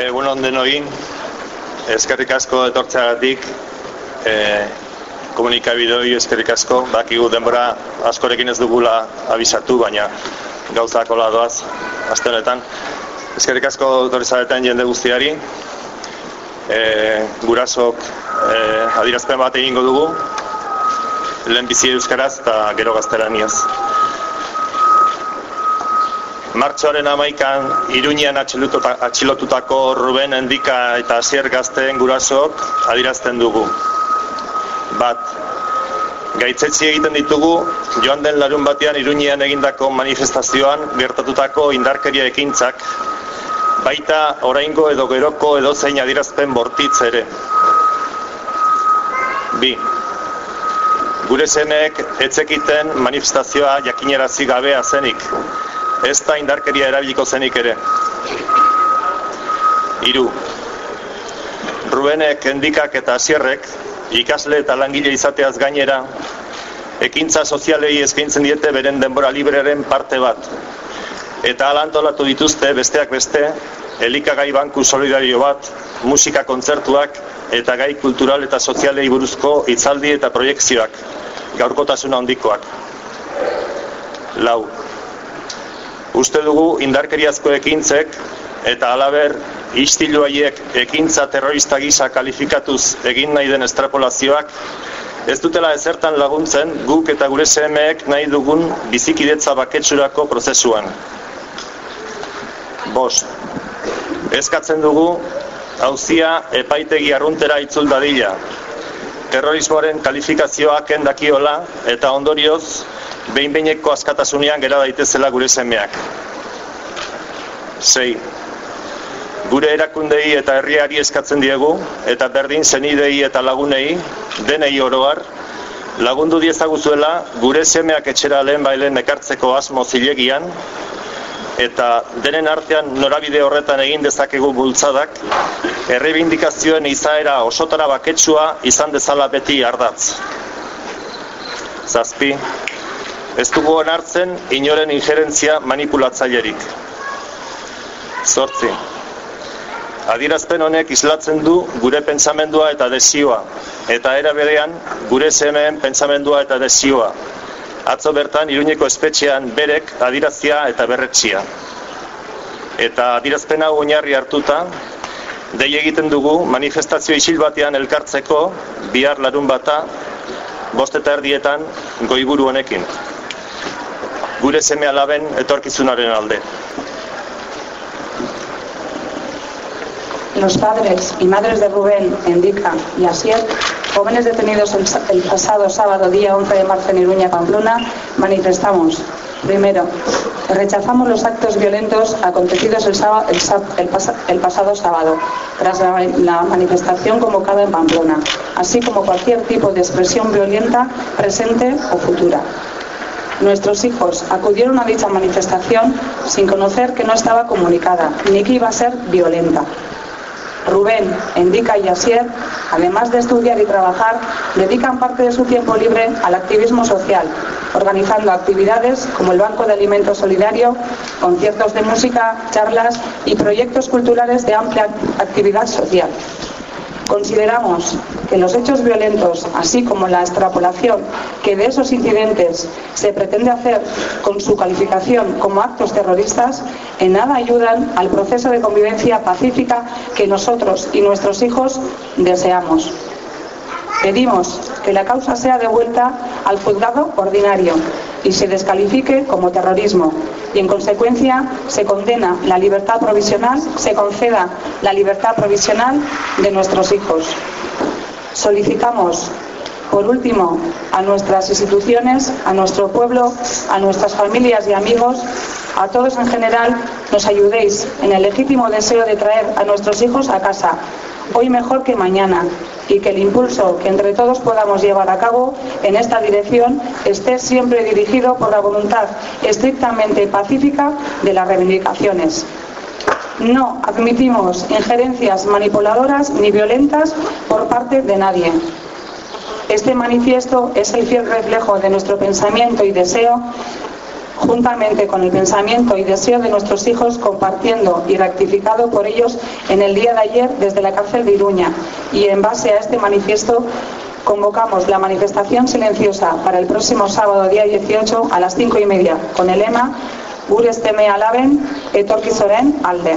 Egun onden hori, eskerrik asko etortzeagatik, e, komunikabidoi eskerrik asko, bakigu denbora askorekin ez dugula abisatu, baina gauzak hola doaz, azte honetan. Eskerrik asko etorri jende guztiari, e, gurasok e, adirazpen bat egingo dugu, lehen bizi euskaraz eta gero gaztelaniaz. Martxoaren amaikan, Iruñean atxilotutako Ruben Endika eta Asier Gazteen gurasok adirazten dugu. Bat, gaitzetzi egiten ditugu, joan den larun batean Iruñean egindako manifestazioan gertatutako indarkeria ekintzak, baita oraingo edo geroko edo zein adirazpen bortitz ere. Bi, gure zenek etzekiten manifestazioa jakinerazi gabea zenik, ez da indarkeria erabiliko zenik ere. Hiru. Rubenek, Endikak eta Asierrek, ikasle eta langile izateaz gainera, ekintza sozialei eskaintzen diete beren denbora libreren parte bat. Eta alantolatu dituzte, besteak beste, elikagai banku solidario bat, musika kontzertuak eta gai kultural eta sozialei buruzko hitzaldi eta proiektzioak, gaurkotasuna handikoak. Lau. Uste dugu indarkeriazko ekintzek eta alaber istilu haiek ekintza terrorista gisa kalifikatuz egin nahi den estrapolazioak ez dutela ezertan laguntzen guk eta gure semeek nahi dugun bizikidetza baketsurako prozesuan. Bost. Eskatzen dugu hauzia epaitegi arruntera itzul dadila. Terrorismoaren kalifikazioak endakiola eta ondorioz behin behineko askatasunean gera daitezela gure semeak. Sei, gure erakundei eta herriari eskatzen diegu, eta berdin zenidei eta lagunei, denei oroar, lagundu diezaguzuela gure semeak etxera lehen bailen ekartzeko asmo zilegian, eta denen artean norabide horretan egin dezakegu bultzadak, errebindikazioen izaera osotara baketsua izan dezala beti ardatz. Zazpi, ez dugu onartzen inoren injerentzia manipulatzailerik. Zortzi. Adirazpen honek islatzen du gure pentsamendua eta desioa, eta era berean gure zemeen pentsamendua eta desioa. Atzo bertan iruñeko espetxean berek adirazia eta berretsia. Eta adirazpen hau oinarri hartuta, dei egiten dugu manifestazio isil batean elkartzeko bihar larun bata, bost eta erdietan goiburu honekin gure seme alaben etorkizunaren alde. Los padres y madres de Rubén, Endica y Asier, jóvenes detenidos el, pasado sábado día 11 de marzo en Iruña, Pamplona, manifestamos, primero, rechazamos los actos violentos acontecidos el, pasado sábado, tras la, la manifestación convocada en Pamplona, así como cualquier tipo de expresión violenta presente o futura. Nuestros hijos acudieron a dicha manifestación sin conocer que no estaba comunicada ni que iba a ser violenta. Rubén, Endica y Asier, además de estudiar y trabajar, dedican parte de su tiempo libre al activismo social, organizando actividades como el Banco de Alimentos Solidario, conciertos de música, charlas y proyectos culturales de amplia actividad social. Consideramos que los hechos violentos, así como la extrapolación que de esos incidentes se pretende hacer con su calificación como actos terroristas, en nada ayudan al proceso de convivencia pacífica que nosotros y nuestros hijos deseamos. Pedimos que la causa sea devuelta al juzgado ordinario y se descalifique como terrorismo y en consecuencia se condena la libertad provisional, se conceda la libertad provisional de nuestros hijos. Solicitamos por último, a nuestras instituciones, a nuestro pueblo, a nuestras familias y amigos, a todos en general, nos ayudéis en el legítimo deseo de traer a nuestros hijos a casa, hoy mejor que mañana, y que el impulso que entre todos podamos llevar a cabo en esta dirección esté siempre dirigido por la voluntad estrictamente pacífica de las reivindicaciones. No admitimos injerencias manipuladoras ni violentas por parte de nadie. Este manifiesto es el fiel reflejo de nuestro pensamiento y deseo juntamente con el pensamiento y deseo de nuestros hijos, compartiendo y rectificado por ellos en el día de ayer desde la cárcel de Iruña. Y en base a este manifiesto convocamos la manifestación silenciosa para el próximo sábado, día 18, a las cinco y media, con el lema Gure esteme alaben, etorkizoren alde.